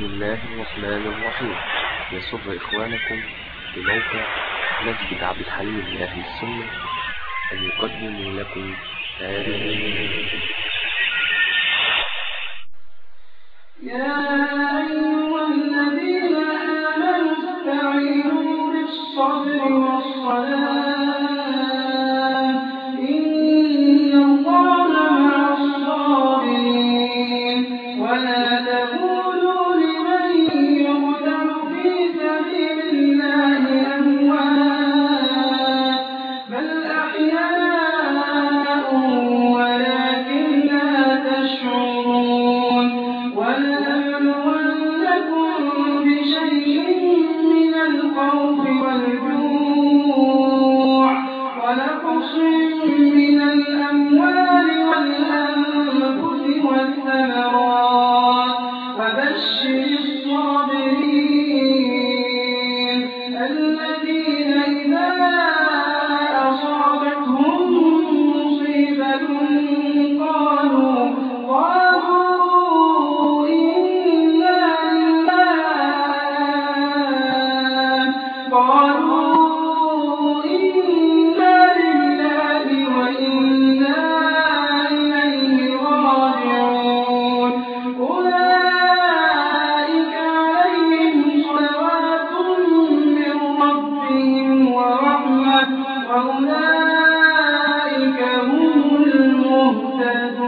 بسم الله الرحمن الرحيم. يسر إخوانكم بموقع مسجد عبد الحليم لأهل السنة أن يقدموا لكم هذه يا أيها الذين آمنوا استعينوا بالصبر والصلاة. فأولئك هم المهتدون.